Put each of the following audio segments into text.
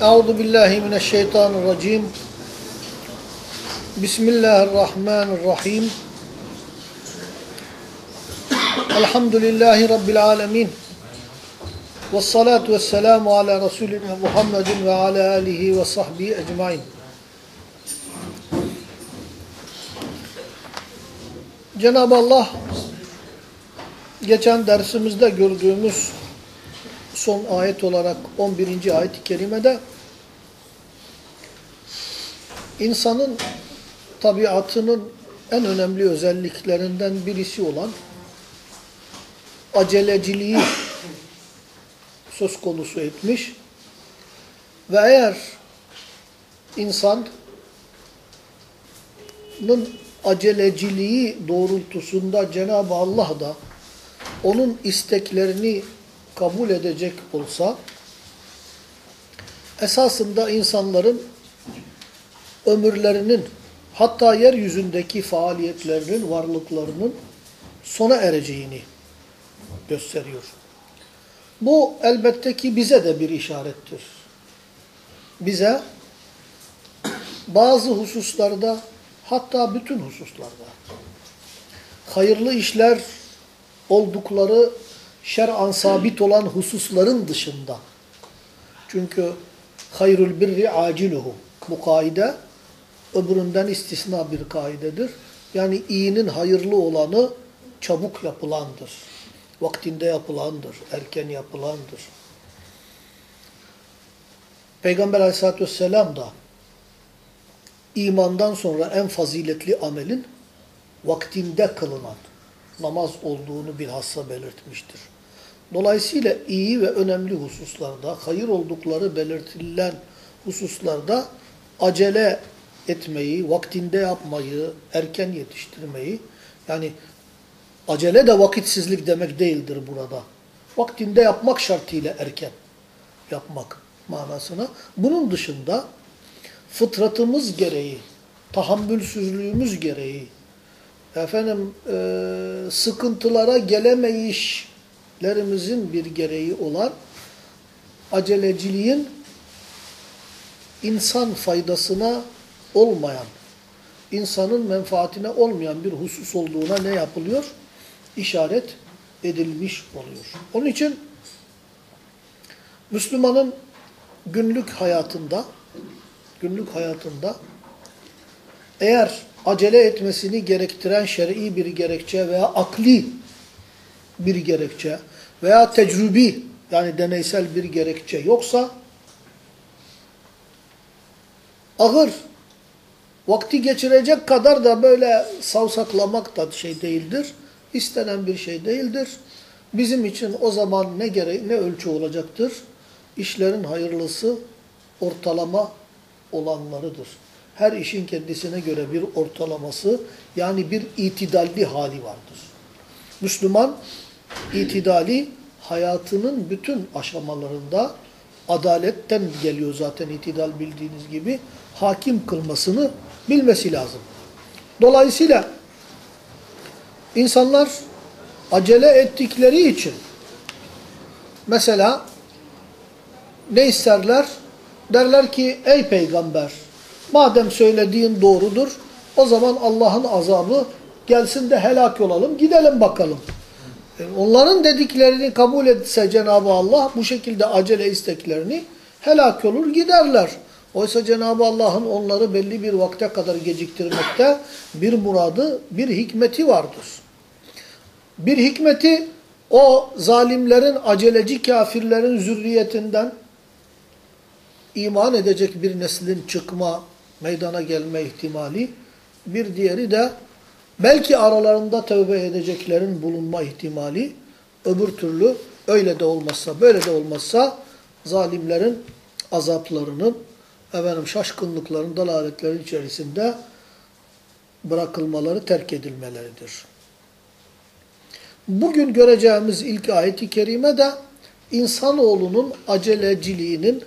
Euzu billahi mineşşeytanirracim. Bismillahirrahmanirrahim. Elhamdülillahi rabbil alamin. Ves salatu vesselamu ala Resulina Muhammedin ve ala alihi ve sahbihi ecmaîn. Cenab-ı Allah geçen dersimizde gördüğümüz son ayet olarak 11. ayet-i kerimede insanın tabiatının en önemli özelliklerinden birisi olan aceleciliği söz konusu etmiş ve eğer insanın aceleciliği doğrultusunda Cenab-ı Allah da onun isteklerini kabul edecek olsa esasında insanların ömürlerinin hatta yeryüzündeki faaliyetlerinin, varlıklarının sona ereceğini gösteriyor. Bu elbette ki bize de bir işarettir. Bize bazı hususlarda hatta bütün hususlarda hayırlı işler oldukları şer'an sabit olan hususların dışında. Çünkü hayrul birri aciluhu. Bu kaide öbüründen istisna bir kaidedir. Yani iyinin hayırlı olanı çabuk yapılandır. Vaktinde yapılandır. Erken yapılandır. Peygamber aleyhissalatü vesselam da imandan sonra en faziletli amelin vaktinde kılınan namaz olduğunu bilhassa belirtmiştir. Dolayısıyla iyi ve önemli hususlarda, hayır oldukları belirtilen hususlarda acele etmeyi, vaktinde yapmayı, erken yetiştirmeyi, yani acele de vakitsizlik demek değildir burada. Vaktinde yapmak şartıyla erken yapmak manasına. Bunun dışında fıtratımız gereği, tahammülsüzlüğümüz gereği, efendim e, sıkıntılara gelemeyişlerimizin bir gereği olan aceleciliğin insan faydasına olmayan, insanın menfaatine olmayan bir husus olduğuna ne yapılıyor? İşaret edilmiş oluyor. Onun için Müslümanın günlük hayatında günlük hayatında eğer acele etmesini gerektiren şer'i bir gerekçe veya akli bir gerekçe veya tecrübi yani deneysel bir gerekçe yoksa ağır vakti geçirecek kadar da böyle savsaklamak da şey değildir. İstenen bir şey değildir. Bizim için o zaman ne gere ne ölçü olacaktır? İşlerin hayırlısı ortalama olanlarıdır. Her işin kendisine göre bir ortalaması yani bir itidalli hali vardır. Müslüman itidali hayatının bütün aşamalarında adaletten geliyor zaten itidal bildiğiniz gibi hakim kılmasını bilmesi lazım. Dolayısıyla insanlar acele ettikleri için mesela ne isterler? Derler ki ey peygamber madem söylediğin doğrudur o zaman Allah'ın azabı gelsin de helak olalım gidelim bakalım. Yani onların dediklerini kabul etse Cenab-ı Allah bu şekilde acele isteklerini helak olur giderler. Oysa Cenab-ı Allah'ın onları belli bir vakte kadar geciktirmekte bir muradı, bir hikmeti vardır. Bir hikmeti o zalimlerin, aceleci kafirlerin zürriyetinden iman edecek bir neslin çıkma, meydana gelme ihtimali. Bir diğeri de belki aralarında tövbe edeceklerin bulunma ihtimali. Öbür türlü öyle de olmazsa, böyle de olmazsa zalimlerin azaplarının, efendim şaşkınlıkların, dalaletlerin içerisinde bırakılmaları, terk edilmeleridir. Bugün göreceğimiz ilk ayeti kerime de insanoğlunun aceleciliğinin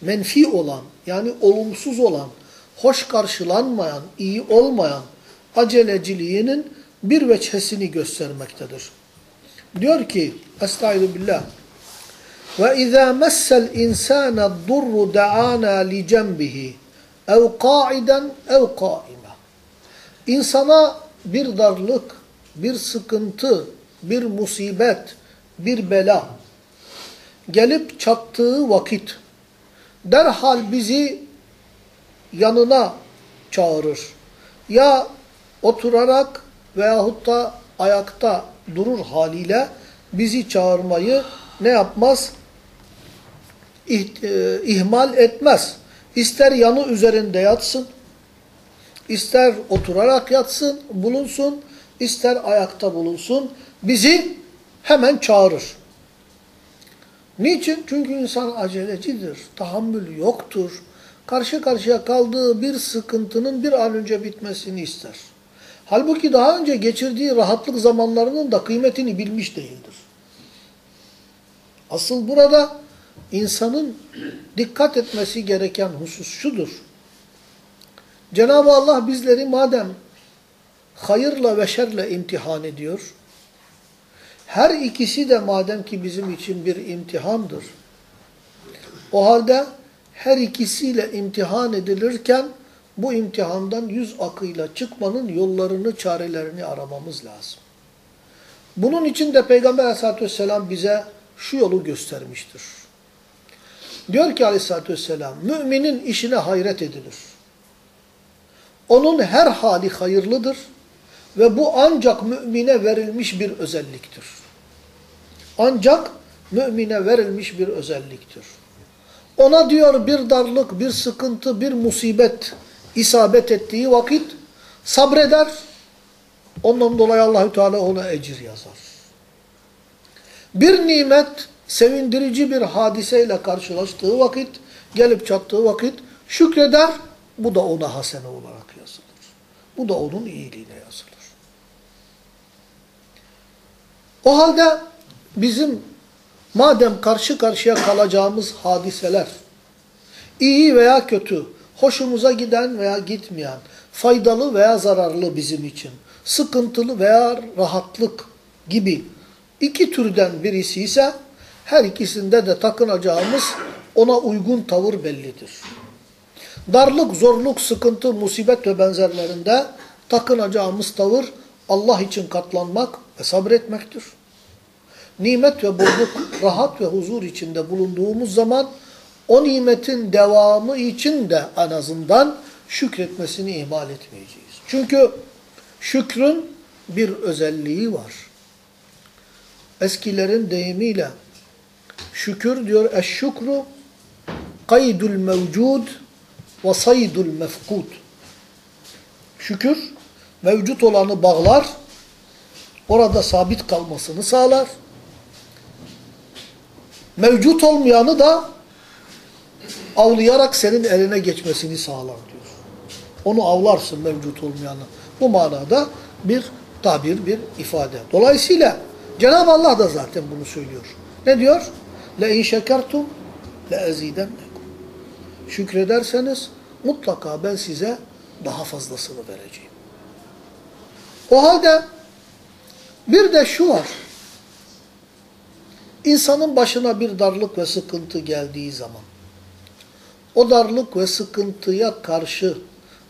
menfi olan, yani olumsuz olan, hoş karşılanmayan, iyi olmayan aceleciliğinin bir veçhesini göstermektedir. Diyor ki, Estaizu billah, وَاِذَا مَسَّ الْاِنْسَانَ الضُّرُّ دَعَانَا لِجَنْبِهِ اَوْ قَاعِدًا اَوْ قَائِمًا İnsana bir darlık, bir sıkıntı, bir musibet, bir bela gelip çattığı vakit derhal bizi yanına çağırır. Ya oturarak veyahut da ayakta durur haliyle bizi çağırmayı ne yapmaz? E, ihmal etmez. İster yanı üzerinde yatsın, ister oturarak yatsın, bulunsun, ister ayakta bulunsun, bizi hemen çağırır. Niçin? Çünkü insan acelecidir, tahammül yoktur. Karşı karşıya kaldığı bir sıkıntının bir an önce bitmesini ister. Halbuki daha önce geçirdiği rahatlık zamanlarının da kıymetini bilmiş değildir. Asıl burada insanın dikkat etmesi gereken husus şudur. Cenab-ı Allah bizleri madem hayırla ve şerle imtihan ediyor, her ikisi de madem ki bizim için bir imtihandır. O halde her ikisiyle imtihan edilirken bu imtihandan yüz akıyla çıkmanın yollarını, çarelerini aramamız lazım. Bunun için de Peygamber aleyhissalatü vesselam bize şu yolu göstermiştir. Diyor ki aleyhissalatü vesselam, müminin işine hayret edilir. Onun her hali hayırlıdır ve bu ancak mümine verilmiş bir özelliktir. Ancak mümine verilmiş bir özelliktir. Ona diyor bir darlık, bir sıkıntı, bir musibet isabet ettiği vakit sabreder. Ondan dolayı Allahü Teala ona ecir yazar. Bir nimet sevindirici bir hadiseyle karşılaştığı vakit, gelip çattığı vakit şükreder. Bu da ona hasene olarak yazılır. Bu da onun iyiliğine yazılır. O halde bizim madem karşı karşıya kalacağımız hadiseler, iyi veya kötü, hoşumuza giden veya gitmeyen, faydalı veya zararlı bizim için, sıkıntılı veya rahatlık gibi iki türden birisi ise her ikisinde de takınacağımız ona uygun tavır bellidir. Darlık, zorluk, sıkıntı, musibet ve benzerlerinde takınacağımız tavır Allah için katlanmak ve sabretmektir. Nimet ve bolluk, rahat ve huzur içinde bulunduğumuz zaman o nimetin devamı için de en azından şükretmesini ihmal etmeyeceğiz. Çünkü şükrün bir özelliği var. Eskilerin deyimiyle şükür diyor eşşükru kaydul mevcud ve saydul mefkud. Şükür mevcut olanı bağlar, orada sabit kalmasını sağlar. Mevcut olmayanı da avlayarak senin eline geçmesini sağlar diyor. Onu avlarsın mevcut olmayanı. Bu manada bir tabir, bir ifade. Dolayısıyla Cenab-ı Allah da zaten bunu söylüyor. Ne diyor? لَاِنْ شَكَرْتُمْ لَاَزِيدَنَّكُمْ Şükrederseniz mutlaka ben size daha fazlasını vereceğim. O halde bir de şu var. İnsanın başına bir darlık ve sıkıntı geldiği zaman o darlık ve sıkıntıya karşı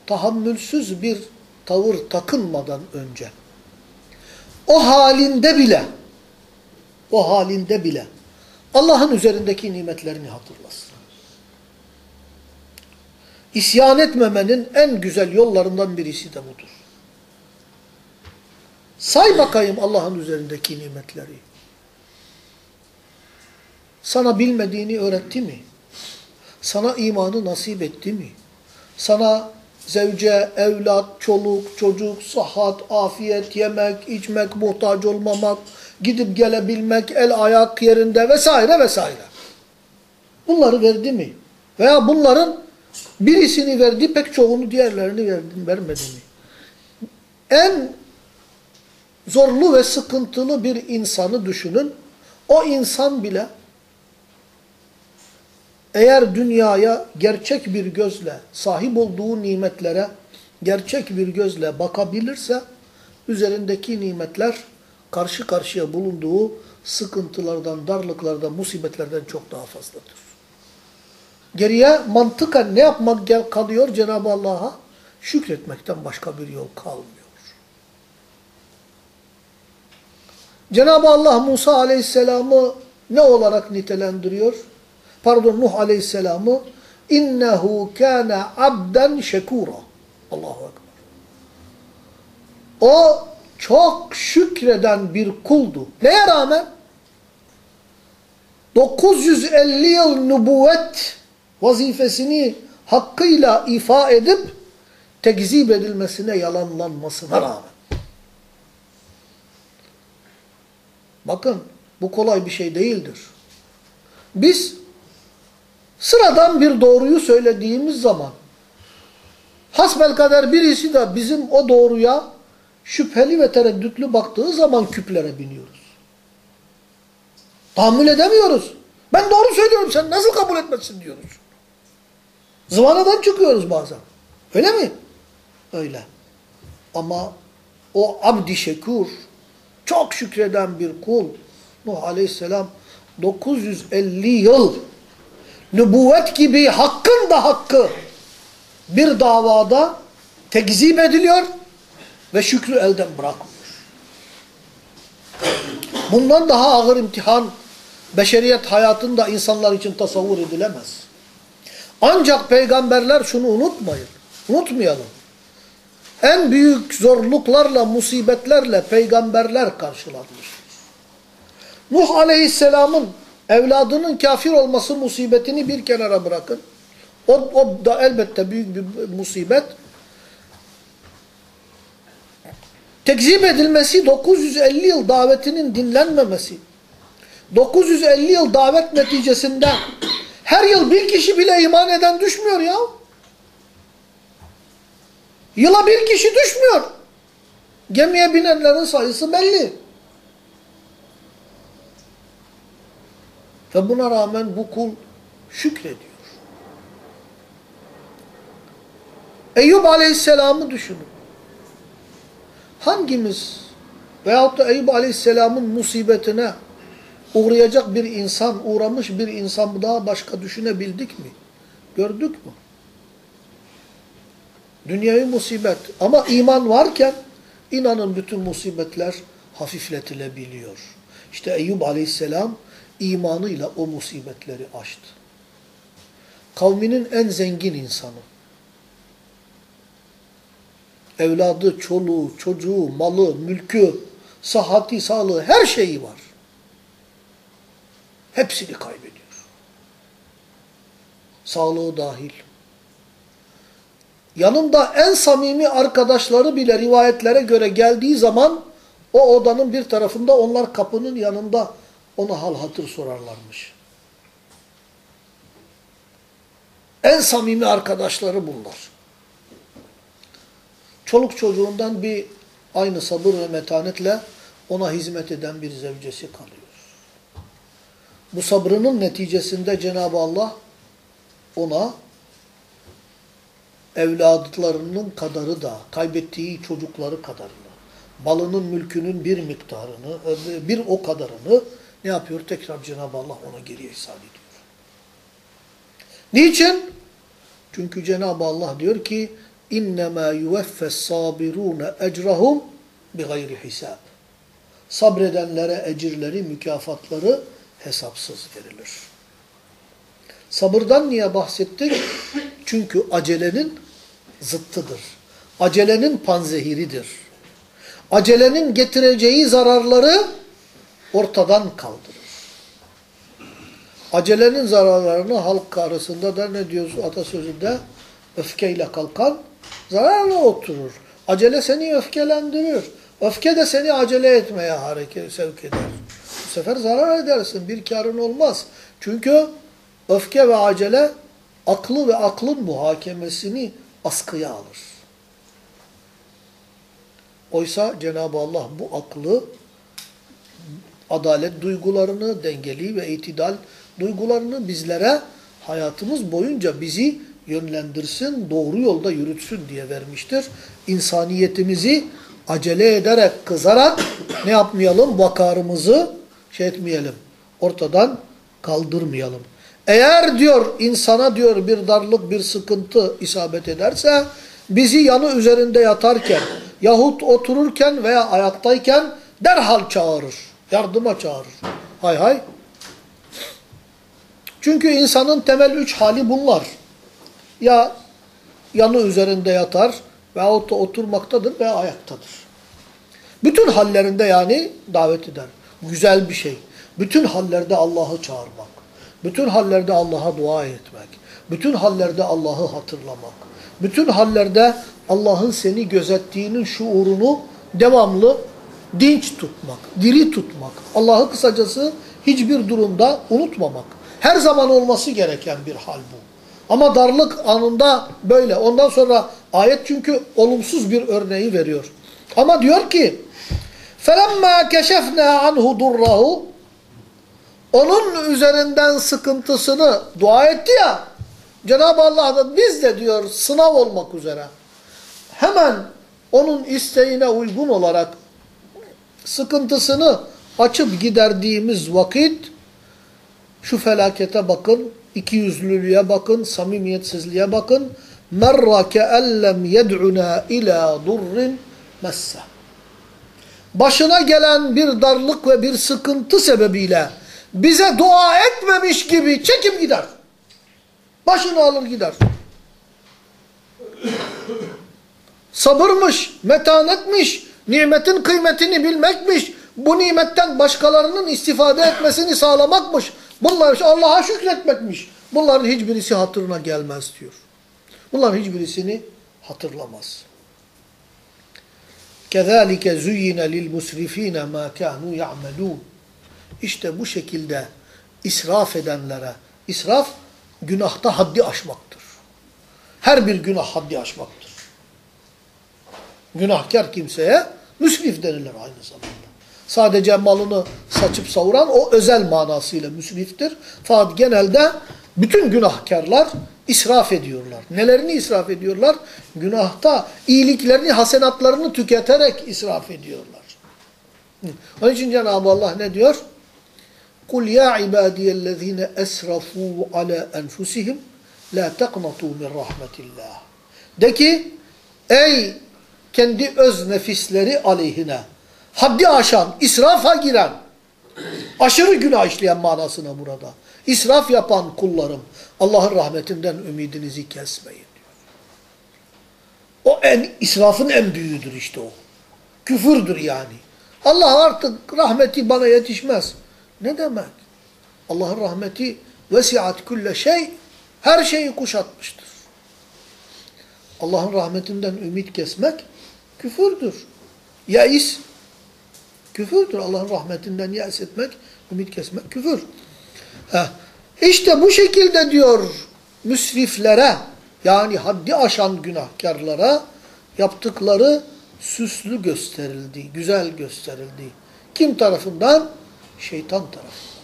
tahammülsüz bir tavır takınmadan önce o halinde bile o halinde bile Allah'ın üzerindeki nimetlerini hatırlasın. İsyan etmemenin en güzel yollarından birisi de budur. Say bakayım Allah'ın üzerindeki nimetleri. Sana bilmediğini öğretti mi? Sana imanı nasip etti mi? Sana zevce, evlat, çoluk, çocuk, sıhhat, afiyet, yemek, içmek, muhtaç olmamak, gidip gelebilmek, el ayak yerinde vesaire vesaire. Bunları verdi mi? Veya bunların birisini verdi, pek çoğunu diğerlerini verdi, vermedi mi? En zorlu ve sıkıntılı bir insanı düşünün. O insan bile eğer dünyaya gerçek bir gözle, sahip olduğu nimetlere gerçek bir gözle bakabilirse, üzerindeki nimetler karşı karşıya bulunduğu sıkıntılardan, darlıklardan, musibetlerden çok daha fazladır. Geriye mantıken ne yapmak kalıyor Cenab-ı Allah'a? Şükretmekten başka bir yol kalmıyor. Cenab-ı Allah Musa Aleyhisselam'ı ne olarak nitelendiriyor? Pardon Nuh Aleyhisselam'ı innehu kana abden şekura. Allahu Ekber. O çok şükreden bir kuldu. Neye rağmen? 950 yıl nübüvvet vazifesini hakkıyla ifa edip tekzip edilmesine, yalanlanmasına rağmen. Bakın bu kolay bir şey değildir. Biz sıradan bir doğruyu söylediğimiz zaman hasbel kader birisi de bizim o doğruya şüpheli ve tereddütlü baktığı zaman küplere biniyoruz. Tahammül edemiyoruz. Ben doğru söylüyorum sen nasıl kabul etmezsin diyoruz. Zıvanadan çıkıyoruz bazen. Öyle mi? Öyle. Ama o abdi şekur, çok şükreden bir kul, Nuh aleyhisselam 950 yıl nübüvvet gibi hakkın da hakkı bir davada tekzip ediliyor ve şükrü elden bırakmıyor. Bundan daha ağır imtihan beşeriyet hayatında insanlar için tasavvur edilemez. Ancak peygamberler şunu unutmayın. Unutmayalım. En büyük zorluklarla, musibetlerle peygamberler karşılanmıştır. Nuh Aleyhisselam'ın evladının kafir olması musibetini bir kenara bırakın. O, o da elbette büyük bir musibet. Tekzip edilmesi 950 yıl davetinin dinlenmemesi. 950 yıl davet neticesinde her yıl bir kişi bile iman eden düşmüyor ya. Yıla bir kişi düşmüyor. Gemiye binenlerin sayısı belli. Ve buna rağmen bu kul şükrediyor. Eyüp Aleyhisselam'ı düşünün. Hangimiz veyahut da Eyüp Aleyhisselam'ın musibetine uğrayacak bir insan, uğramış bir insan daha başka düşünebildik mi? Gördük mü? Dünyayı musibet. Ama iman varken inanın bütün musibetler hafifletilebiliyor. İşte Eyüp Aleyhisselam imanıyla o musibetleri aştı. Kavminin en zengin insanı. Evladı, çoluğu, çocuğu, malı, mülkü, sahati, sağlığı her şeyi var. Hepsini kaybediyor. Sağlığı dahil. Yanında en samimi arkadaşları bile rivayetlere göre geldiği zaman o odanın bir tarafında onlar kapının yanında ona hal hatır sorarlarmış. En samimi arkadaşları bunlar. Çoluk çocuğundan bir aynı sabır ve metanetle ona hizmet eden bir zevcesi kalıyor. Bu sabrının neticesinde Cenab-ı Allah ona evladlarının kadarı da, kaybettiği çocukları kadarını, balının mülkünün bir miktarını, bir o kadarını ne yapıyor? Tekrar Cenab-ı Allah ona geriye ihsan ediyor. Niçin? Çünkü Cenab-ı Allah diyor ki اِنَّمَا يُوَفَّ الصَّابِرُونَ اَجْرَهُمْ بِغَيْرِ hisab. Sabredenlere ecirleri, mükafatları hesapsız verilir. Sabırdan niye bahsettik? Çünkü acelenin zıttıdır. Acelenin panzehiridir. Acelenin getireceği zararları ortadan kaldırır. Acelenin zararlarını halk arasında da ne diyoruz atasözünde? Öfkeyle kalkan zararla oturur. Acele seni öfkelendirir. Öfke de seni acele etmeye hareket sevk eder. Bu sefer zarar edersin. Bir karın olmaz. Çünkü öfke ve acele aklı ve aklın muhakemesini askıya alır. Oysa Cenab-ı Allah bu aklı adalet duygularını, dengeli ve itidal duygularını bizlere hayatımız boyunca bizi yönlendirsin, doğru yolda yürütsün diye vermiştir. İnsaniyetimizi acele ederek, kızarak ne yapmayalım? Vakarımızı, şey etmeyelim. Ortadan kaldırmayalım. Eğer diyor insana diyor bir darlık, bir sıkıntı isabet ederse bizi yanı üzerinde yatarken yahut otururken veya ayaktayken derhal çağırır. Yardıma çağırır. Hay hay. Çünkü insanın temel üç hali bunlar. Ya yanı üzerinde yatar veyahut da oturmaktadır veya ayaktadır. Bütün hallerinde yani davet eder. Güzel bir şey. Bütün hallerde Allah'ı çağırmak. Bütün hallerde Allah'a dua etmek. Bütün hallerde Allah'ı hatırlamak. Bütün hallerde Allah'ın seni gözettiğinin şuurunu devamlı dinç tutmak, diri tutmak. Allah'ı kısacası hiçbir durumda unutmamak. Her zaman olması gereken bir hal bu. Ama darlık anında böyle. Ondan sonra ayet çünkü olumsuz bir örneği veriyor. Ama diyor ki فَلَمَّا كَشَفْنَا عَنْهُ دُرَّهُ Onun üzerinden sıkıntısını dua etti ya, Cenab-ı Allah da biz de diyor sınav olmak üzere. Hemen onun isteğine uygun olarak sıkıntısını açıp giderdiğimiz vakit şu felakete bakın, ikiyüzlülüğe bakın, samimiyetsizliğe bakın. Merra keellem yed'una ila durrin messe. Başına gelen bir darlık ve bir sıkıntı sebebiyle bize dua etmemiş gibi çekip gider. Başını alır gider. Sabırmış, metanetmiş, Nimetin kıymetini bilmekmiş. Bu nimetten başkalarının istifade etmesini sağlamakmış. Bunlar Allah'a şükretmekmiş. Bunların hiçbirisi hatırına gelmez diyor. Bunların hiçbirisini hatırlamaz. كَذَٰلِكَ زُيِّنَ لِلْمُسْرِف۪ينَ مَا كَانُوا يَعْمَلُونَ İşte bu şekilde israf edenlere, israf günahta haddi aşmaktır. Her bir günah haddi aşmaktır. Günahkar kimseye müsrif denilir aynı zamanda. Sadece malını saçıp savuran o özel manasıyla müsriftir. Fakat genelde bütün günahkarlar israf ediyorlar. Nelerini israf ediyorlar? Günahta iyiliklerini, hasenatlarını tüketerek israf ediyorlar. Onun için Cenab-ı Allah ne diyor? قُلْ يَا عِبَادِيَ الَّذ۪ينَ أَسْرَفُوا عَلَى أَنْفُسِهِمْ لَا تَقْنَطُوا مِنْ رَحْمَةِ اللّٰهِ De ki, ey kendi öz nefisleri aleyhine, haddi aşan, israfa giren, aşırı günah işleyen manasına burada. İsraf yapan kullarım, Allah'ın rahmetinden ümidinizi kesmeyin. O en, israfın en büyüğüdür işte o. Küfürdür yani. Allah artık rahmeti bana yetişmez. Ne demek? Allah'ın rahmeti vesiat külle şey, her şeyi kuşatmıştır. Allah'ın rahmetinden ümit kesmek küfürdür. Yais küfürdür. Allah'ın rahmetinden yais etmek, ümit kesmek küfür. Heh. İşte bu şekilde diyor müsriflere yani haddi aşan günahkarlara yaptıkları süslü gösterildi, güzel gösterildi. Kim tarafından? Şeytan tarafından.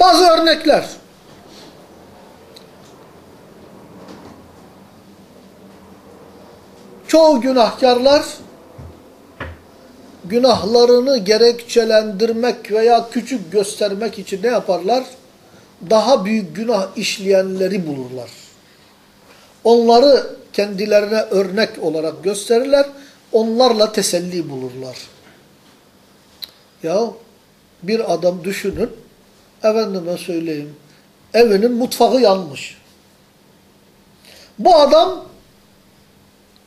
Bazı örnekler. Çoğu günahkarlar günahlarını gerekçelendirmek veya küçük göstermek için ne yaparlar? Daha büyük günah işleyenleri bulurlar. Onları kendilerine örnek olarak gösterirler, onlarla teselli bulurlar. Ya bir adam düşünün, efendime söyleyeyim, evinin mutfağı yanmış. Bu adam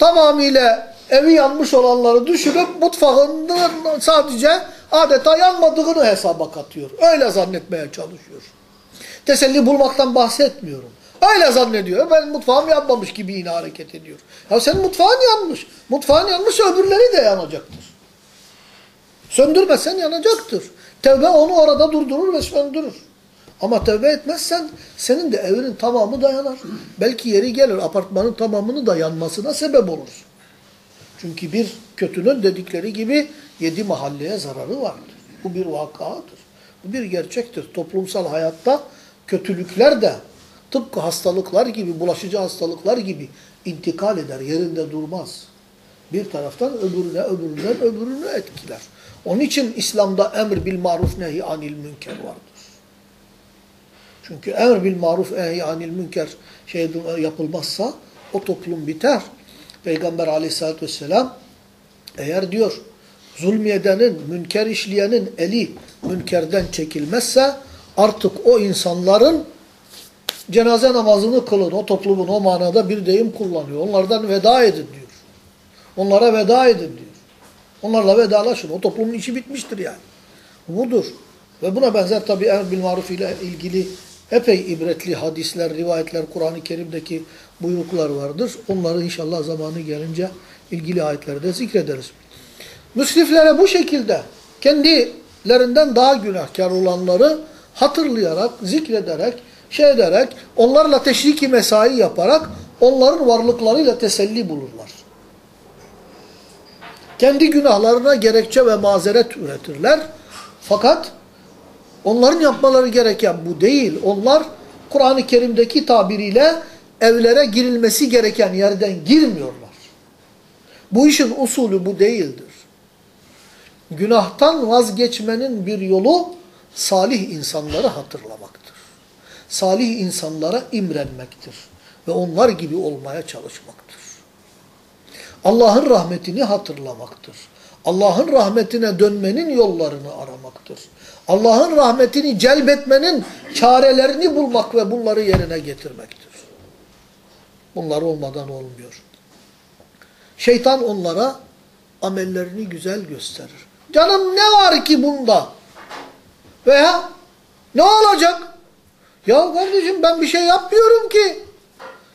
tamamıyla evi yanmış olanları düşünüp mutfağının sadece adeta yanmadığını hesaba katıyor. Öyle zannetmeye çalışıyor. Teselli bulmaktan bahsetmiyorum. Öyle zannediyor. Ben mutfağım yanmamış gibi yine hareket ediyor. Ya senin mutfağın yanmış. Mutfağın yanmış öbürleri de yanacaktır. Söndürmezsen yanacaktır. Tevbe onu orada durdurur ve söndürür. Ama tevbe etmezsen senin de evinin tamamı dayanar. Belki yeri gelir apartmanın tamamını da yanmasına sebep olursun. Çünkü bir kötünün dedikleri gibi yedi mahalleye zararı vardır. Bu bir vakadır. Bu bir gerçektir. Toplumsal hayatta kötülükler de tıpkı hastalıklar gibi, bulaşıcı hastalıklar gibi intikal eder, yerinde durmaz. Bir taraftan öbürüne, öbüründen öbürünü etkiler. Onun için İslam'da emr bil maruf nehi anil münker vardır. Çünkü emr bil maruf nehi anil münker şey yapılmazsa o toplum biter. Peygamber aleyhissalatü vesselam eğer diyor zulmedenin, münker işleyenin eli münkerden çekilmezse artık o insanların cenaze namazını kılın. O toplumun o manada bir deyim kullanıyor. Onlardan veda edin diyor. Onlara veda edin diyor. Onlarla vedalaşın. O toplumun işi bitmiştir yani. Budur. Ve buna benzer tabi emr bil maruf ile ilgili epey ibretli hadisler, rivayetler, Kur'an-ı Kerim'deki buyruklar vardır. Onları inşallah zamanı gelince ilgili ayetlerde zikrederiz. Müsliflere bu şekilde kendilerinden daha günahkar olanları hatırlayarak, zikrederek, şey ederek, onlarla teşriki mesai yaparak onların varlıklarıyla teselli bulurlar. Kendi günahlarına gerekçe ve mazeret üretirler. Fakat onların yapmaları gereken bu değil. Onlar Kur'an-ı Kerim'deki tabiriyle evlere girilmesi gereken yerden girmiyorlar. Bu işin usulü bu değildir. Günahtan vazgeçmenin bir yolu salih insanları hatırlamaktır. Salih insanlara imrenmektir. Ve onlar gibi olmaya çalışmaktır. Allah'ın rahmetini hatırlamaktır. Allah'ın rahmetine dönmenin yollarını aramaktır. Allah'ın rahmetini celbetmenin çarelerini bulmak ve bunları yerine getirmektir. Bunlar olmadan olmuyor. Şeytan onlara amellerini güzel gösterir. Canım ne var ki bunda? Veya ne olacak? Ya kardeşim ben bir şey yapmıyorum ki.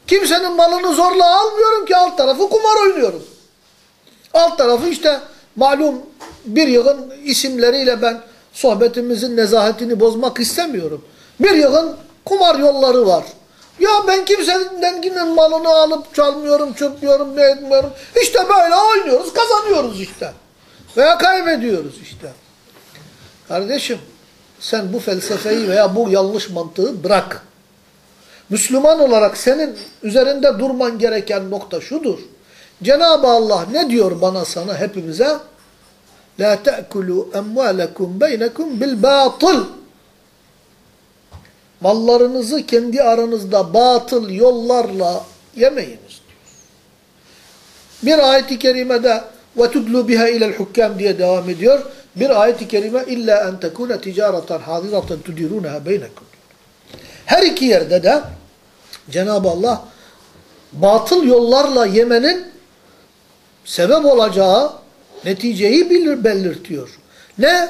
Kimsenin malını zorla almıyorum ki alt tarafı kumar oynuyorum. Alt tarafı işte malum bir yığın isimleriyle ben sohbetimizin nezahetini bozmak istemiyorum. Bir yığın kumar yolları var. Ya ben kimsenin denginin malını alıp çalmıyorum, çırpmıyorum, ne etmiyorum. İşte böyle oynuyoruz, kazanıyoruz işte. Veya kaybediyoruz işte. Kardeşim sen bu felsefeyi veya bu yanlış mantığı bırak. Müslüman olarak senin üzerinde durman gereken nokta şudur. Cenab-ı Allah ne diyor bana sana hepimize? La te'kulu emvalekum beynekum bil batıl. Mallarınızı kendi aranızda batıl yollarla yemeyiniz diyor. Bir ayet-i kerimede ve tudlu biha ilel hukam diye devam ediyor. Bir ayet-i kerime illa en tekune ticareten hadireten tudirunaha beynekum. Her iki yerde de Cenab-ı Allah batıl yollarla yemenin sebep olacağı neticeyi bilir, belirtiyor. Ne?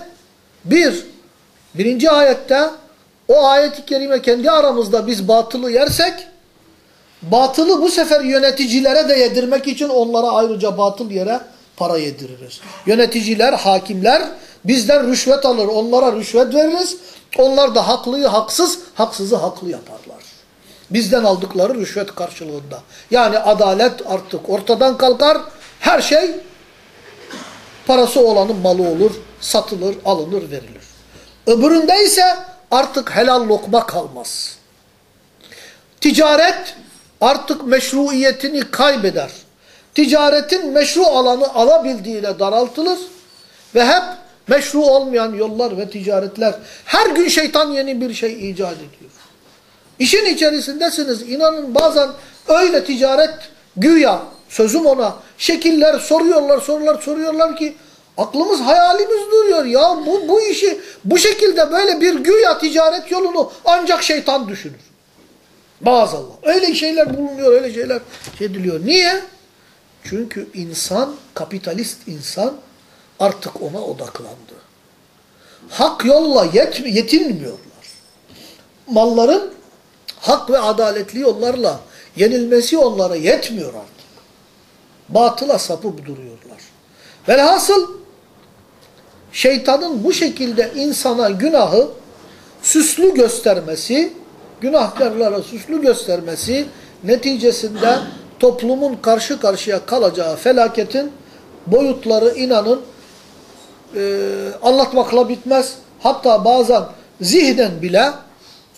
Bir, birinci ayette o ayeti kerime kendi aramızda biz batılı yersek batılı bu sefer yöneticilere de yedirmek için onlara ayrıca batıl yere para yediririz. Yöneticiler, hakimler bizden rüşvet alır, onlara rüşvet veririz. Onlar da haklıyı haksız, haksızı haklı yaparlar. Bizden aldıkları rüşvet karşılığında. Yani adalet artık ortadan kalkar. Her şey parası olanın malı olur, satılır, alınır, verilir. Öbüründe ise artık helal lokma kalmaz. Ticaret artık meşruiyetini kaybeder. Ticaretin meşru alanı alabildiğiyle daraltılır ve hep meşru olmayan yollar ve ticaretler. Her gün şeytan yeni bir şey icat ediyor. İşin içerisindesiniz. İnanın bazen öyle ticaret güya sözüm ona şekiller soruyorlar sorular soruyorlar ki aklımız hayalimiz duruyor. Ya bu, bu işi bu şekilde böyle bir güya ticaret yolunu ancak şeytan düşünür. Maazallah. Öyle şeyler bulunuyor öyle şeyler şey ediliyor. Niye? Çünkü insan kapitalist insan artık ona odaklandı. Hak yolla yet, yetinmiyorlar. Malların hak ve adaletli yollarla yenilmesi onlara yetmiyor artık. Batıla sapıp duruyorlar. Velhasıl şeytanın bu şekilde insana günahı süslü göstermesi, günahkarlara süslü göstermesi neticesinde toplumun karşı karşıya kalacağı felaketin boyutları inanın e, anlatmakla bitmez. Hatta bazen zihnen bile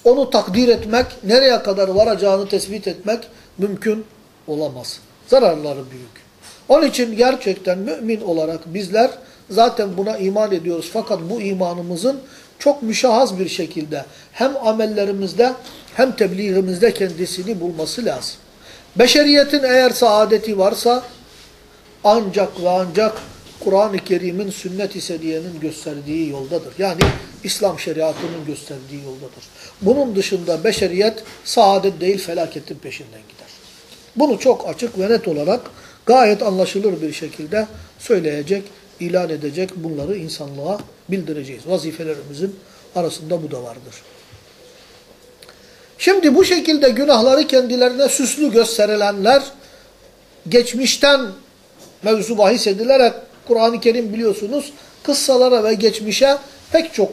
onu takdir etmek, nereye kadar varacağını tespit etmek mümkün olamaz. Zararları büyük. Onun için gerçekten mümin olarak bizler zaten buna iman ediyoruz. Fakat bu imanımızın çok müşahhaz bir şekilde hem amellerimizde hem tebliğimizde kendisini bulması lazım. Beşeriyetin eğer saadeti varsa ancak ve ancak Kur'an-ı Kerim'in sünnet-i sediyenin gösterdiği yoldadır. Yani İslam şeriatının gösterdiği yoldadır. Bunun dışında beşeriyet saadet değil felaketin peşinden gider. Bunu çok açık ve net olarak gayet anlaşılır bir şekilde söyleyecek, ilan edecek, bunları insanlığa bildireceğiz. Vazifelerimizin arasında bu da vardır. Şimdi bu şekilde günahları kendilerine süslü gösterilenler geçmişten mevzu bahis edilerek Kur'an-ı Kerim biliyorsunuz kıssalara ve geçmişe pek çok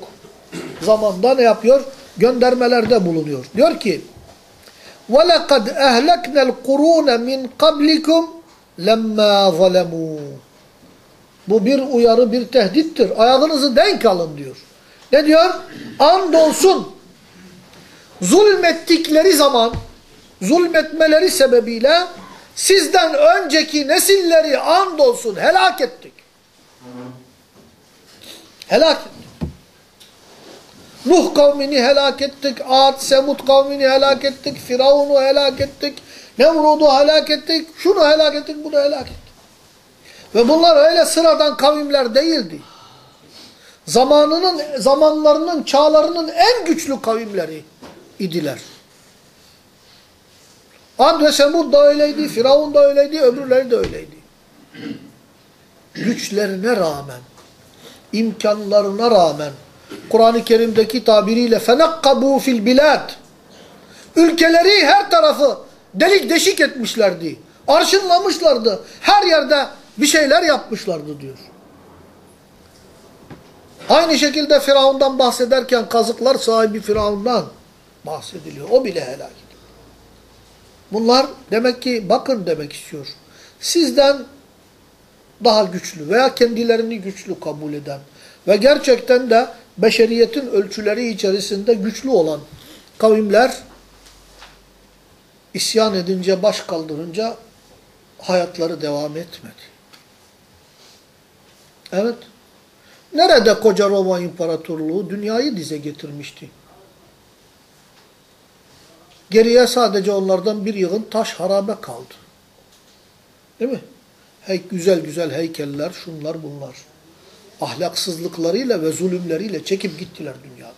zamanda ne yapıyor? Göndermelerde bulunuyor. Diyor ki وَلَقَدْ اَهْلَكْنَا الْقُرُونَ مِنْ قَبْلِكُمْ لَمَّا ظَلَمُوا Bu bir uyarı, bir tehdittir. Ayağınızı denk alın diyor. Ne diyor? Andolsun zulmettikleri zaman, zulmetmeleri sebebiyle sizden önceki nesilleri andolsun helak ettik. Helak ettik. Nuh kavmini helak ettik, Ad, Semud kavmini helak ettik, Firavun'u helak ettik, Nemrud'u helak ettik, şunu helak ettik, bunu helak ettik. Ve bunlar öyle sıradan kavimler değildi. Zamanının, zamanlarının, çağlarının en güçlü kavimleri idiler. Ad ve Semud da öyleydi, Firavun da öyleydi, öbürleri de öyleydi. Güçlerine rağmen, imkanlarına rağmen, Kur'an-ı Kerim'deki tabiriyle fenakkabu fil bilad. Ülkeleri her tarafı delik deşik etmişlerdi. Arşınlamışlardı. Her yerde bir şeyler yapmışlardı diyor. Aynı şekilde Firavun'dan bahsederken kazıklar sahibi Firavun'dan bahsediliyor. O bile helak. Bunlar demek ki bakın demek istiyor. Sizden daha güçlü veya kendilerini güçlü kabul eden ve gerçekten de beşeriyetin ölçüleri içerisinde güçlü olan kavimler isyan edince, baş kaldırınca hayatları devam etmedi. Evet. Nerede koca Roma İmparatorluğu dünyayı dize getirmişti? Geriye sadece onlardan bir yığın taş harabe kaldı. Değil mi? Hey, güzel güzel heykeller, şunlar bunlar. Ahlaksızlıklarıyla ve zulümleriyle çekip gittiler dünyada.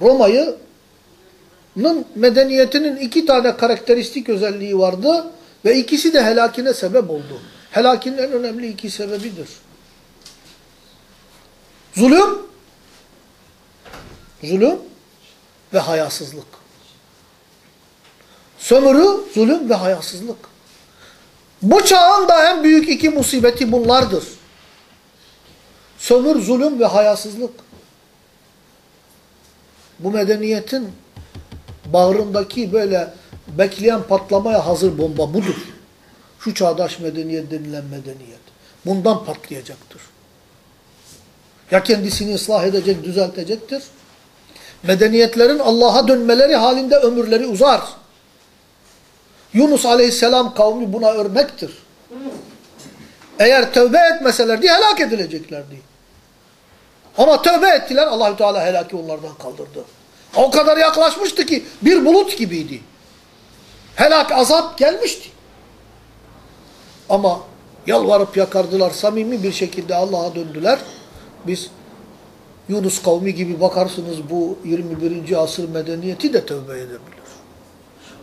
Roma'yı medeniyetinin iki tane karakteristik özelliği vardı ve ikisi de helakine sebep oldu. Helakinin en önemli iki sebebidir. Zulüm, zulüm ve hayasızlık. Sömürü, zulüm ve hayasızlık. Bu çağın da en büyük iki musibeti bunlardır. Sömür, zulüm ve hayasızlık. Bu medeniyetin bağrındaki böyle bekleyen patlamaya hazır bomba budur. Şu çağdaş medeniyet denilen medeniyet. Bundan patlayacaktır. Ya kendisini ıslah edecek, düzeltecektir. Medeniyetlerin Allah'a dönmeleri halinde ömürleri uzar. Yunus aleyhisselam kavmi buna örnektir. Eğer tövbe etmeselerdi helak edileceklerdi. Ama tövbe ettiler Allahü Teala helaki onlardan kaldırdı. O kadar yaklaşmıştı ki bir bulut gibiydi. Helak azap gelmişti. Ama yalvarıp yakardılar samimi bir şekilde Allah'a döndüler. Biz Yunus kavmi gibi bakarsınız bu 21. asır medeniyeti de tövbe edebilir.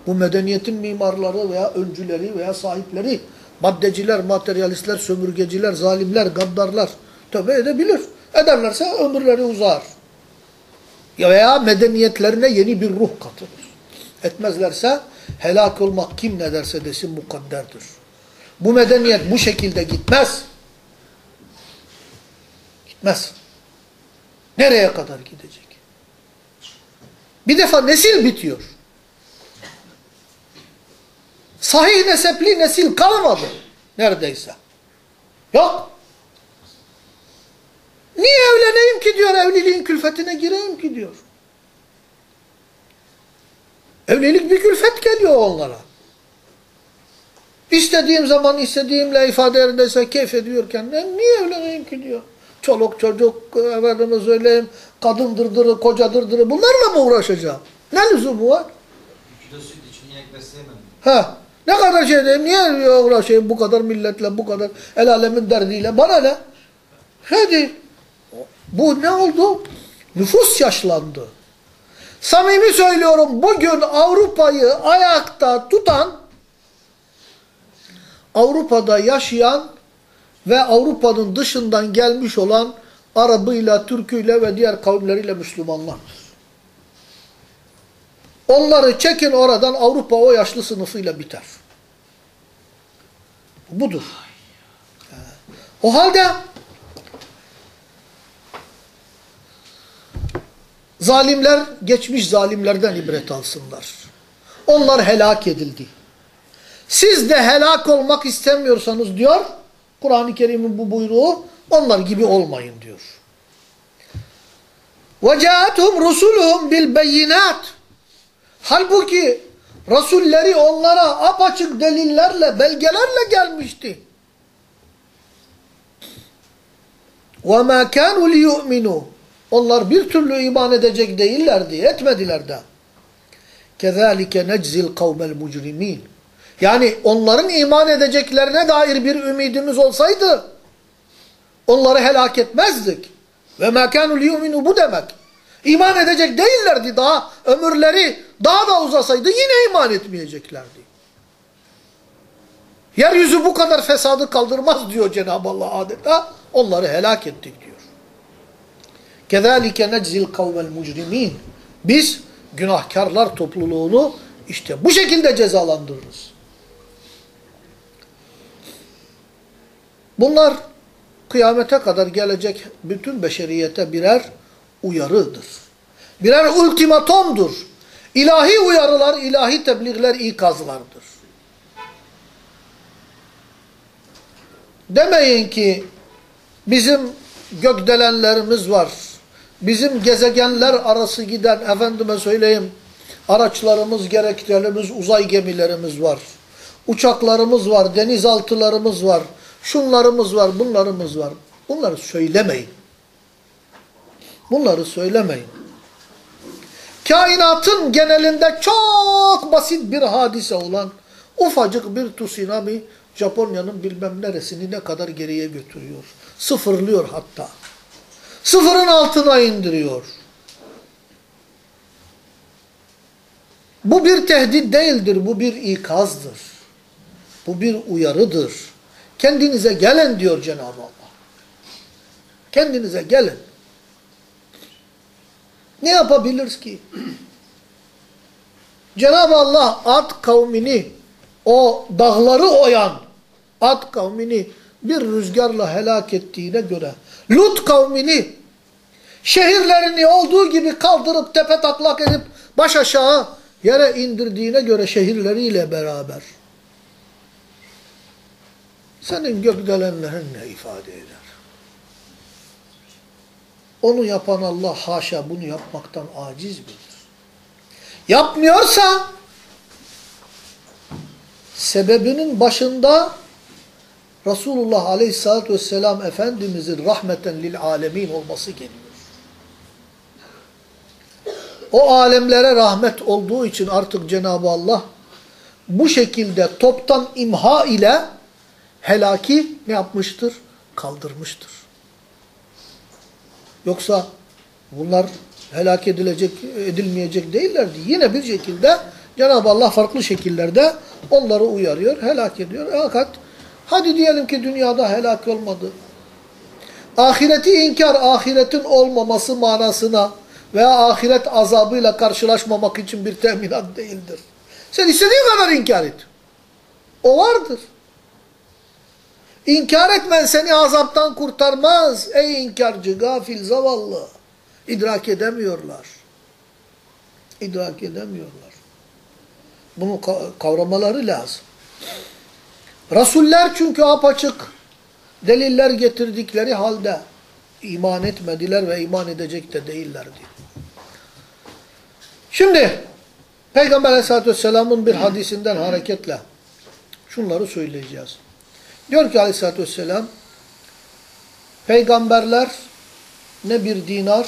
Bu medeniyetin mimarları veya öncüleri veya sahipleri, maddeciler, materyalistler, sömürgeciler, zalimler, gaddarlar tövbe edebilir. Ederlerse ömürleri uzar. Ya veya medeniyetlerine yeni bir ruh katılır. Etmezlerse helak olmak kim ne derse desin mukadderdir. Bu medeniyet bu şekilde gitmez. Gitmez. Nereye kadar gidecek? Bir defa nesil bitiyor. Sahih nesepli nesil kalmadı neredeyse. Yok. Niye evleneyim ki diyor, evliliğin külfetine gireyim ki diyor. Evlilik bir külfet geliyor onlara. İstediğim zaman istediğimle ifade yerindeyse keyif ediyorken ben niye evleneyim ki diyor. Çoluk çocuk, efendime söyleyeyim, kadın dırdırı, koca dırdırı bunlarla mı uğraşacağım? Ne lüzumu var? Kilo süt için inek besleyemem. Ha, ne kadar şey diyeyim, niye uğraşayım bu kadar milletle, bu kadar el alemin derdiyle, bana ne? Hadi. Bu ne oldu? Nüfus yaşlandı. Samimi söylüyorum, bugün Avrupa'yı ayakta tutan, Avrupa'da yaşayan ve Avrupa'nın dışından gelmiş olan Arabıyla, Türküyle ve diğer kavimleriyle Müslümanlardır. Onları çekin oradan Avrupa o yaşlı sınıfıyla biter. Budur. O halde zalimler geçmiş zalimlerden ibret alsınlar. Onlar helak edildi. Siz de helak olmak istemiyorsanız diyor, Kur'an-ı Kerim'in bu buyruğu, onlar gibi olmayın diyor. وَجَاءَتْهُمْ رُسُلُهُمْ بِالْبَيِّنَاتِ Halbuki Rasulleri onlara apaçık delillerle, belgelerle gelmişti. وَمَا كَانُوا لِيُؤْمِنُوا Onlar bir türlü iman edecek değillerdi, etmediler de. كَذَٰلِكَ نَجْزِي الْقَوْمَ الْمُجْرِم۪ينَ Yani onların iman edeceklerine dair bir ümidimiz olsaydı, onları helak etmezdik. Ve مَا كَانُوا لِيُؤْمِنُوا bu demek. İman edecek değillerdi daha. Ömürleri daha da uzasaydı yine iman etmeyeceklerdi. Yeryüzü bu kadar fesadı kaldırmaz diyor Cenab-ı Allah adeta. Onları helak ettik diyor. كَذَٰلِكَ نَجْزِي الْقَوْمَ الْمُجْرِم۪ينَ Biz günahkarlar topluluğunu işte bu şekilde cezalandırırız. Bunlar kıyamete kadar gelecek bütün beşeriyete birer uyarıdır. Birer ultimatomdur. İlahi uyarılar, ilahi tebliğler, ikazlardır. Demeyin ki bizim gökdelenlerimiz var. Bizim gezegenler arası giden efendime söyleyeyim araçlarımız, gereklerimiz, uzay gemilerimiz var. Uçaklarımız var, denizaltılarımız var. Şunlarımız var, bunlarımız var. Bunları söylemeyin. Bunları söylemeyin. Kainatın genelinde çok basit bir hadise olan ufacık bir tsunami Japonya'nın bilmem neresini ne kadar geriye götürüyor. Sıfırlıyor hatta. Sıfırın altına indiriyor. Bu bir tehdit değildir, bu bir ikazdır. Bu bir uyarıdır. Kendinize gelin diyor Cenab-ı Allah. Kendinize gelin. Ne yapabiliriz ki? Cenab-ı Allah Ad kavmini, o dağları oyan Ad kavmini bir rüzgarla helak ettiğine göre, Lut kavmini şehirlerini olduğu gibi kaldırıp tepe taklak edip baş aşağı yere indirdiğine göre şehirleriyle beraber senin gökdelenlerin ne ifade eder? Onu yapan Allah haşa bunu yapmaktan aciz midir? Yapmıyorsa sebebinin başında Resulullah Aleyhisselatü Vesselam Efendimizin rahmeten lil alemin olması geliyor. O alemlere rahmet olduğu için artık Cenab-ı Allah bu şekilde toptan imha ile helaki ne yapmıştır? Kaldırmıştır. Yoksa bunlar helak edilecek, edilmeyecek değillerdi. Yine bir şekilde Cenab-ı Allah farklı şekillerde onları uyarıyor, helak ediyor. Fakat hadi diyelim ki dünyada helak olmadı. Ahireti inkar, ahiretin olmaması manasına veya ahiret azabıyla karşılaşmamak için bir teminat değildir. Sen istediğin kadar inkar et. O vardır. İnkar etmen seni azaptan kurtarmaz. Ey inkarcı, gafil, zavallı. İdrak edemiyorlar. İdrak edemiyorlar. Bunu kavramaları lazım. Rasuller çünkü apaçık deliller getirdikleri halde iman etmediler ve iman edecek de değillerdi. Şimdi Peygamber aleyhissalatü vesselamın bir hadisinden hareketle şunları söyleyeceğiz. Diyor ki aleyhissalatü vesselam, peygamberler ne bir dinar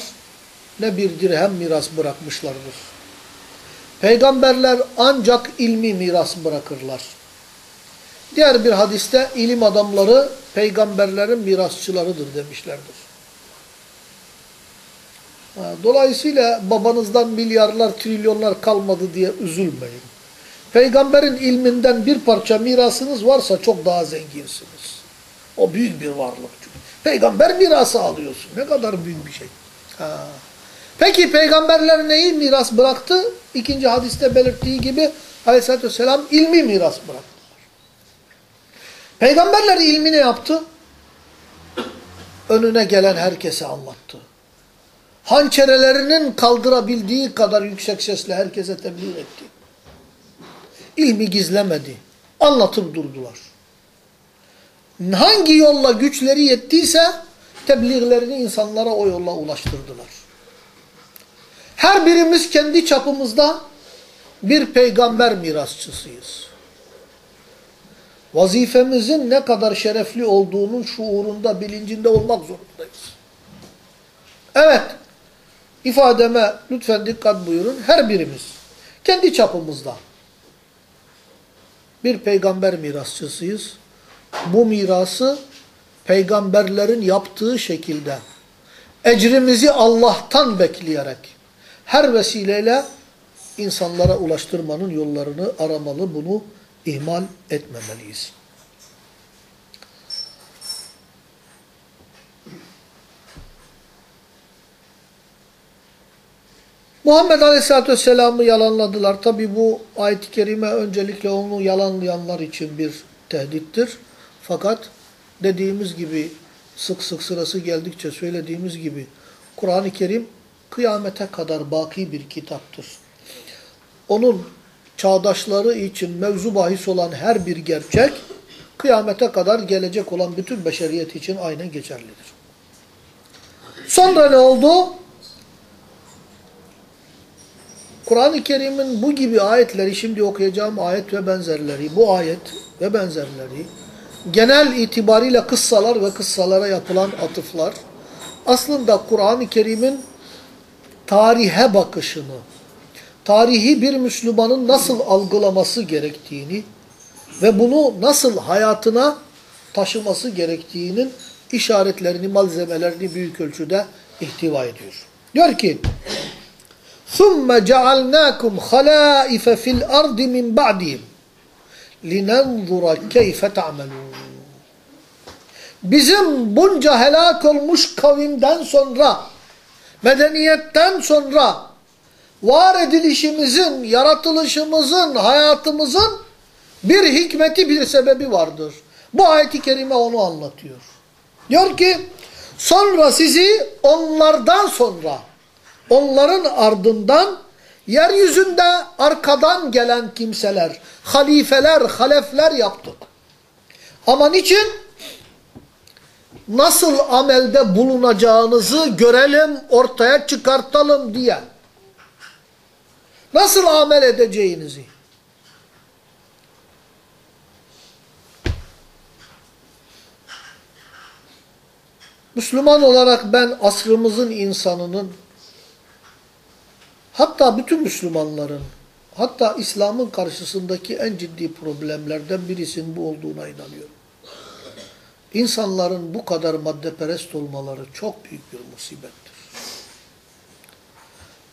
ne bir dirhem miras bırakmışlardır. Peygamberler ancak ilmi miras bırakırlar. Diğer bir hadiste ilim adamları peygamberlerin mirasçılarıdır demişlerdir. Dolayısıyla babanızdan milyarlar, trilyonlar kalmadı diye üzülmeyin. Peygamberin ilminden bir parça mirasınız varsa çok daha zenginsiniz. O büyük bir varlık. Peygamber mirası alıyorsun. Ne kadar büyük bir şey. Ha. Peki peygamberler neyi miras bıraktı? İkinci hadiste belirttiği gibi aleyhissalatü vesselam ilmi miras bıraktılar. Peygamberler ilmi ne yaptı? Önüne gelen herkese anlattı. Hançerelerinin kaldırabildiği kadar yüksek sesle herkese tebliğ etti. İlmi gizlemedi. Anlatıp durdular. Hangi yolla güçleri yettiyse tebliğlerini insanlara o yolla ulaştırdılar. Her birimiz kendi çapımızda bir peygamber mirasçısıyız. Vazifemizin ne kadar şerefli olduğunun şuurunda, bilincinde olmak zorundayız. Evet, ifademe lütfen dikkat buyurun. Her birimiz kendi çapımızda bir peygamber mirasçısıyız. Bu mirası peygamberlerin yaptığı şekilde ecrimizi Allah'tan bekleyerek her vesileyle insanlara ulaştırmanın yollarını aramalı, bunu ihmal etmemeliyiz. Muhammed Aleyhisselatü Vesselam'ı yalanladılar. Tabi bu ayet-i kerime öncelikle onu yalanlayanlar için bir tehdittir. Fakat dediğimiz gibi sık sık sırası geldikçe söylediğimiz gibi Kur'an-ı Kerim kıyamete kadar baki bir kitaptır. Onun çağdaşları için mevzu bahis olan her bir gerçek kıyamete kadar gelecek olan bütün beşeriyet için aynen geçerlidir. Sonra ne oldu? Kur'an-ı Kerim'in bu gibi ayetleri, şimdi okuyacağım ayet ve benzerleri, bu ayet ve benzerleri, genel itibariyle kıssalar ve kıssalara yapılan atıflar, aslında Kur'an-ı Kerim'in tarihe bakışını, tarihi bir Müslümanın nasıl algılaması gerektiğini ve bunu nasıl hayatına taşıması gerektiğinin işaretlerini, malzemelerini büyük ölçüde ihtiva ediyor. Diyor ki, ثُمَّ جَعَلْنَاكُمْ خَلَائِفَ فِي الْأَرْضِ مِنْ بَعْدِهِمْ لِنَنْظُرَ كَيْفَ تَعْمَلُونَ Bizim bunca helak olmuş kavimden sonra, medeniyetten sonra, var edilişimizin, yaratılışımızın, hayatımızın bir hikmeti, bir sebebi vardır. Bu ayet-i kerime onu anlatıyor. Diyor ki, sonra sizi onlardan sonra, onların ardından, yeryüzünde arkadan gelen kimseler, halifeler, halefler yaptık. Ama niçin? Nasıl amelde bulunacağınızı görelim, ortaya çıkartalım diye. Nasıl amel edeceğinizi. Müslüman olarak ben asrımızın insanının, hatta bütün Müslümanların, hatta İslam'ın karşısındaki en ciddi problemlerden birisinin bu olduğuna inanıyorum. İnsanların bu kadar maddeperest olmaları çok büyük bir musibettir.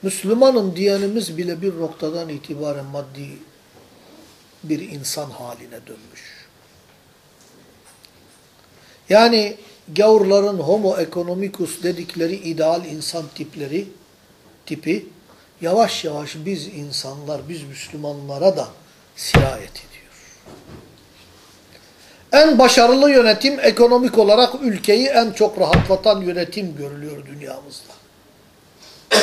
Müslümanım diyenimiz bile bir noktadan itibaren maddi bir insan haline dönmüş. Yani gavurların homo economicus dedikleri ideal insan tipleri, tipi yavaş yavaş biz insanlar, biz Müslümanlara da sirayet ediyor. En başarılı yönetim ekonomik olarak ülkeyi en çok rahatlatan yönetim görülüyor dünyamızda.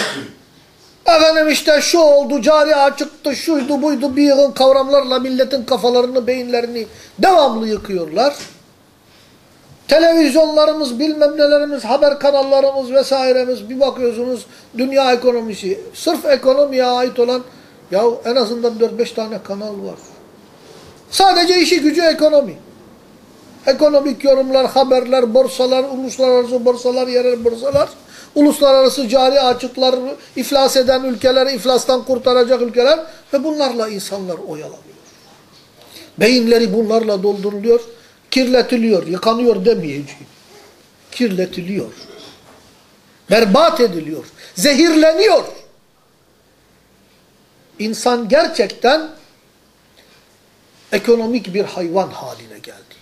Efendim işte şu oldu, cari açıktı, şuydu buydu bir yığın kavramlarla milletin kafalarını, beyinlerini devamlı yıkıyorlar. Televizyonlarımız, bilmem nelerimiz, haber kanallarımız vesairemiz bir bakıyorsunuz dünya ekonomisi. Sırf ekonomiye ait olan ya en azından 4-5 tane kanal var. Sadece işi gücü ekonomi. Ekonomik yorumlar, haberler, borsalar, uluslararası borsalar, yerel borsalar, uluslararası cari açıklar, iflas eden ülkeler, iflastan kurtaracak ülkeler ve bunlarla insanlar oyalanıyor. Beyinleri bunlarla dolduruluyor, kirletiliyor, yıkanıyor demeyeceğim. Kirletiliyor. Berbat ediliyor, zehirleniyor. İnsan gerçekten ekonomik bir hayvan haline geldi.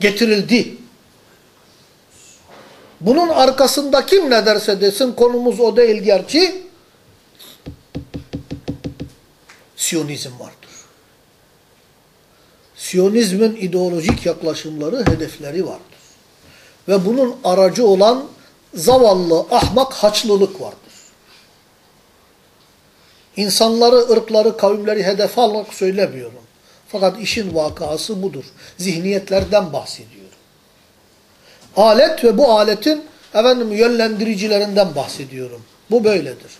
Getirildi. Bunun arkasında kim ne derse desin konumuz o değil gerçi. Siyonizm vardır. Siyonizmin ideolojik yaklaşımları, hedefleri vardır. Ve bunun aracı olan zavallı, ahmak haçlılık vardır. İnsanları, ırkları, kavimleri hedef almak söylemiyorum. Fakat işin vakası budur. Zihniyetlerden bahsediyorum. Alet ve bu aletin efendim yönlendiricilerinden bahsediyorum. Bu böyledir.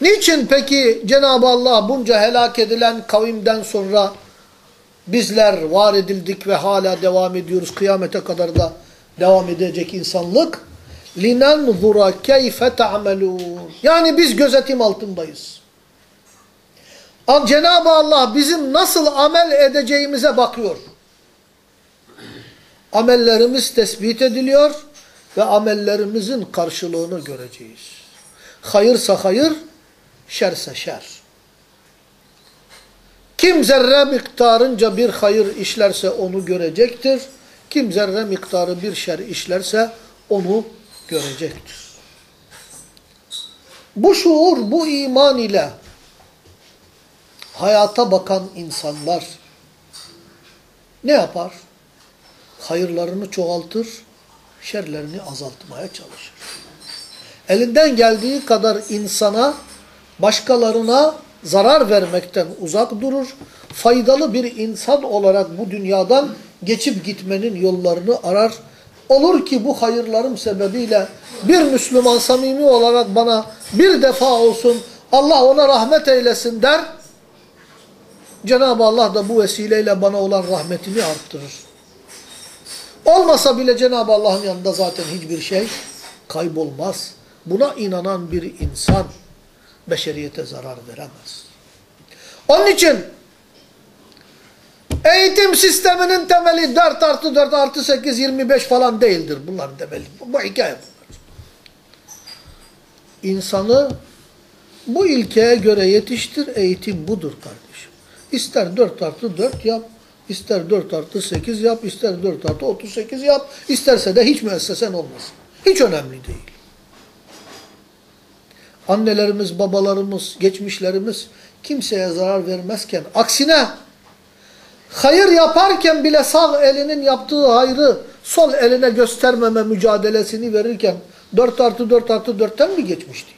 Niçin peki Cenab-ı Allah bunca helak edilen kavimden sonra bizler var edildik ve hala devam ediyoruz. Kıyamete kadar da devam edecek insanlık. لِنَنْظُرَ كَيْفَ تَعْمَلُونَ Yani biz gözetim altındayız. Cenab-ı Allah bizim nasıl amel edeceğimize bakıyor. Amellerimiz tespit ediliyor ve amellerimizin karşılığını göreceğiz. Hayırsa hayır, şerse şer. Kim zerre miktarınca bir hayır işlerse onu görecektir. Kim zerre miktarı bir şer işlerse onu görecektir. Bu şuur, bu iman ile hayata bakan insanlar ne yapar? Hayırlarını çoğaltır, şerlerini azaltmaya çalışır. Elinden geldiği kadar insana, başkalarına zarar vermekten uzak durur. Faydalı bir insan olarak bu dünyadan geçip gitmenin yollarını arar. Olur ki bu hayırlarım sebebiyle bir Müslüman samimi olarak bana bir defa olsun Allah ona rahmet eylesin der. Cenab-ı Allah da bu vesileyle bana olan rahmetini arttırır. Olmasa bile Cenab-ı Allah'ın yanında zaten hiçbir şey kaybolmaz. Buna inanan bir insan beşeriyete zarar veremez. Onun için eğitim sisteminin temeli 4 artı 4 artı 8 25 falan değildir. Bunların temeli. Bu, bu hikaye bunlar. İnsanı bu ilkeye göre yetiştir. Eğitim budur kardeşim. İster 4 artı 4 yap, ister 4 artı 8 yap, ister 4 artı 38 yap, isterse de hiç müessesen olmasın. Hiç önemli değil. Annelerimiz, babalarımız, geçmişlerimiz kimseye zarar vermezken, aksine hayır yaparken bile sağ elinin yaptığı hayrı sol eline göstermeme mücadelesini verirken 4 artı 4 artı 4'ten mi geçmişti?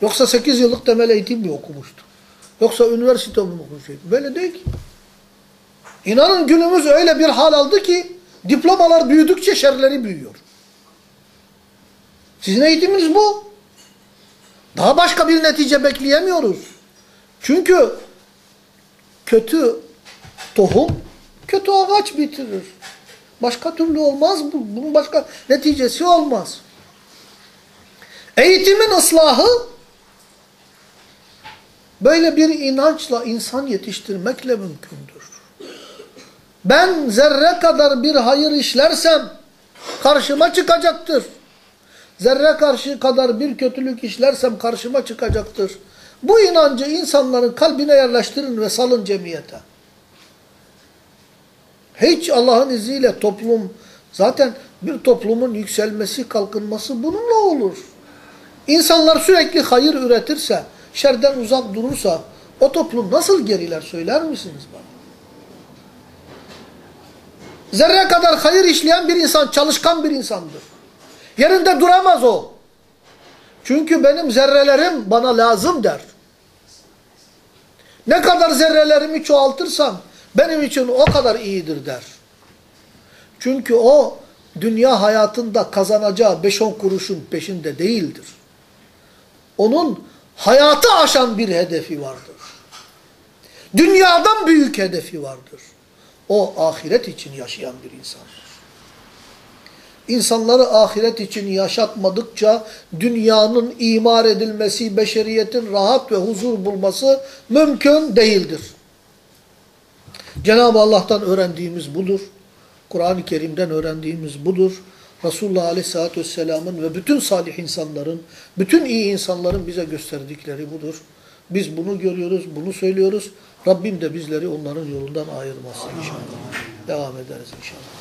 Yoksa 8 yıllık temel eğitim mi okumuştu? Yoksa üniversite mi okumuştu? Böyle değil ki. İnanın günümüz öyle bir hal aldı ki diplomalar büyüdükçe şerleri büyüyor. Sizin eğitiminiz bu. Daha başka bir netice bekleyemiyoruz. Çünkü kötü tohum kötü ağaç bitirir. Başka türlü olmaz bu. Bunun başka neticesi olmaz. Eğitimin ıslahı böyle bir inançla insan yetiştirmekle mümkündür. Ben zerre kadar bir hayır işlersem karşıma çıkacaktır. Zerre karşı kadar bir kötülük işlersem karşıma çıkacaktır. Bu inancı insanların kalbine yerleştirin ve salın cemiyete. Hiç Allah'ın izniyle toplum, zaten bir toplumun yükselmesi, kalkınması bununla olur. İnsanlar sürekli hayır üretirse, şerden uzak durursa, o toplum nasıl geriler söyler misiniz bana? Zerre kadar hayır işleyen bir insan, çalışkan bir insandır. Yerinde duramaz o. Çünkü benim zerrelerim bana lazım der. Ne kadar zerrelerimi çoğaltırsam benim için o kadar iyidir der. Çünkü o dünya hayatında kazanacağı 5-10 kuruşun peşinde değildir. Onun hayatı aşan bir hedefi vardır. Dünyadan büyük hedefi vardır. O ahiret için yaşayan bir insandır. İnsanları ahiret için yaşatmadıkça dünyanın imar edilmesi, beşeriyetin rahat ve huzur bulması mümkün değildir. Cenab-ı Allah'tan öğrendiğimiz budur. Kur'an-ı Kerim'den öğrendiğimiz budur. Resulullah Aleyhisselatü Vesselam'ın ve bütün salih insanların, bütün iyi insanların bize gösterdikleri budur. Biz bunu görüyoruz, bunu söylüyoruz. Rabbim de bizleri onların yolundan ayırmasın inşallah. Devam ederiz inşallah.